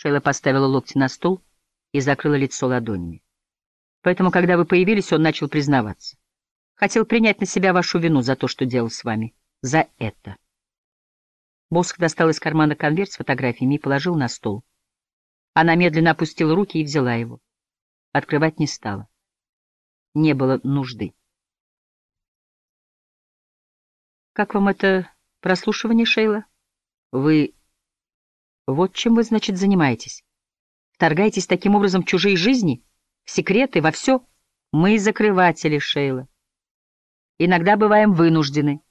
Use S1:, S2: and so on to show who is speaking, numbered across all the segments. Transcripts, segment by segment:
S1: Шейла поставила локти на стол и закрыла лицо ладонями. Поэтому, когда вы появились, он начал признаваться. Хотел принять на себя вашу вину за то, что делал с вами. За это. Босх достал из кармана конверт с фотографиями и положил на стол. Она медленно опустила руки и взяла его. Открывать не стала. Не было нужды. «Как вам это прослушивание, Шейла? Вы вот чем вы, значит, занимаетесь. Вторгаетесь таким образом в чужие жизни, секреты, во все. Мы закрыватели, Шейла. Иногда бываем вынуждены.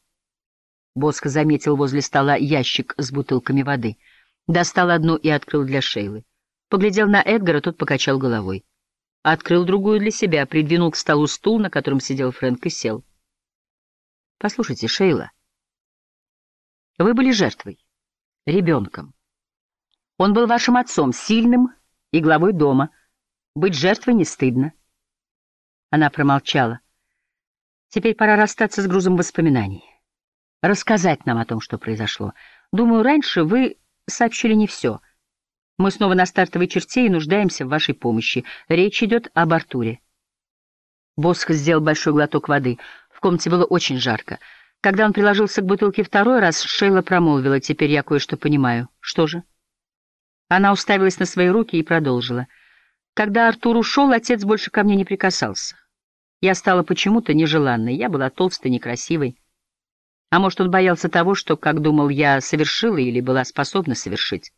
S1: Боск заметил возле стола ящик с бутылками воды. Достал одну и открыл для Шейлы. Поглядел на Эдгара, тот покачал головой. Открыл другую для себя, придвинул к столу стул, на котором сидел Фрэнк, и сел. «Послушайте, Шейла, вы были жертвой, ребенком. Он был вашим отцом, сильным и главой дома. Быть жертвой не стыдно. Она промолчала. Теперь пора расстаться с грузом воспоминаний. Рассказать нам о том, что произошло. Думаю, раньше вы сообщили не все. Мы снова на стартовой черте и нуждаемся в вашей помощи. Речь идет об Артуре. Босх сделал большой глоток воды. В комнате было очень жарко. Когда он приложился к бутылке второй раз, Шейла промолвила, «Теперь я кое-что понимаю. Что же?» Она уставилась на свои руки и продолжила. Когда Артур ушел, отец больше ко мне не прикасался. Я стала почему-то нежеланной, я была толстой, некрасивой. А может, он боялся того, что, как думал, я совершила или была способна совершить.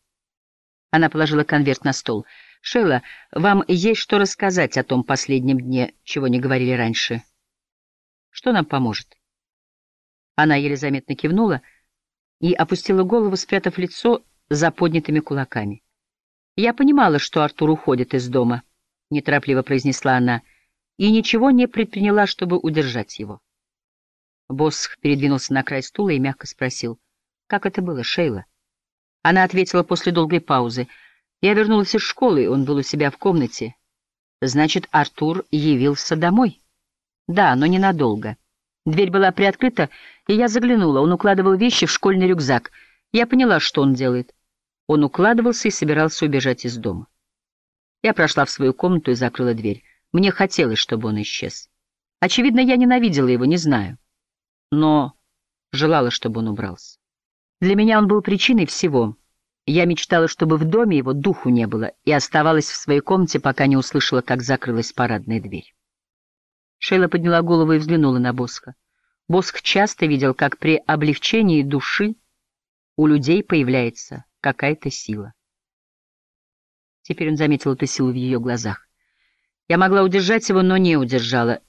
S1: Она положила конверт на стол. «Шейла, вам есть что рассказать о том последнем дне, чего не говорили раньше? Что нам поможет?» Она еле заметно кивнула и опустила голову, спрятав лицо за поднятыми кулаками. «Я понимала, что Артур уходит из дома», — неторопливо произнесла она, и ничего не предприняла, чтобы удержать его. Босс передвинулся на край стула и мягко спросил, «Как это было, Шейла?» Она ответила после долгой паузы, «Я вернулась из школы, он был у себя в комнате. Значит, Артур явился домой?» «Да, но ненадолго. Дверь была приоткрыта, и я заглянула. Он укладывал вещи в школьный рюкзак. Я поняла, что он делает. Он укладывался и собирался убежать из дома. Я прошла в свою комнату и закрыла дверь. Мне хотелось, чтобы он исчез. Очевидно, я ненавидела его, не знаю. Но желала, чтобы он убрался. Для меня он был причиной всего. Я мечтала, чтобы в доме его духу не было, и оставалась в своей комнате, пока не услышала, как закрылась парадная дверь. Шейла подняла голову и взглянула на Босха. Босх часто видел, как при облегчении души у людей появляется какая-то сила. Теперь он заметил эту силу в ее глазах. Я могла удержать его, но не удержала,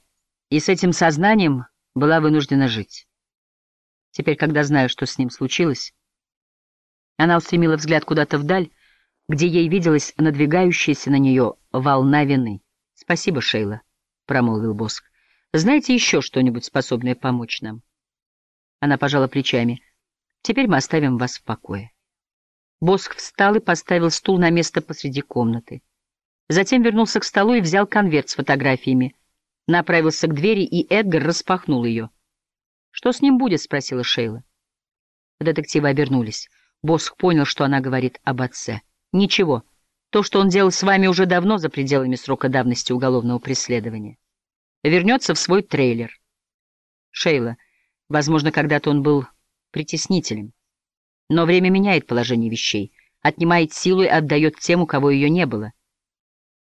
S1: и с этим сознанием была вынуждена жить. Теперь, когда знаю, что с ним случилось, она устремила взгляд куда-то вдаль, где ей виделась надвигающаяся на нее волна вины. «Спасибо, Шейла», — промолвил Боск. «Знаете еще что-нибудь, способное помочь нам?» Она пожала плечами. «Теперь мы оставим вас в покое». Босх встал и поставил стул на место посреди комнаты. Затем вернулся к столу и взял конверт с фотографиями. Направился к двери, и Эдгар распахнул ее. «Что с ним будет?» — спросила Шейла. Детективы обернулись. Босх понял, что она говорит об отце. «Ничего. То, что он делал с вами, уже давно за пределами срока давности уголовного преследования. Вернется в свой трейлер». Шейла. Возможно, когда-то он был притеснителем. Но время меняет положение вещей, отнимает силу и отдает тем, у кого ее не было.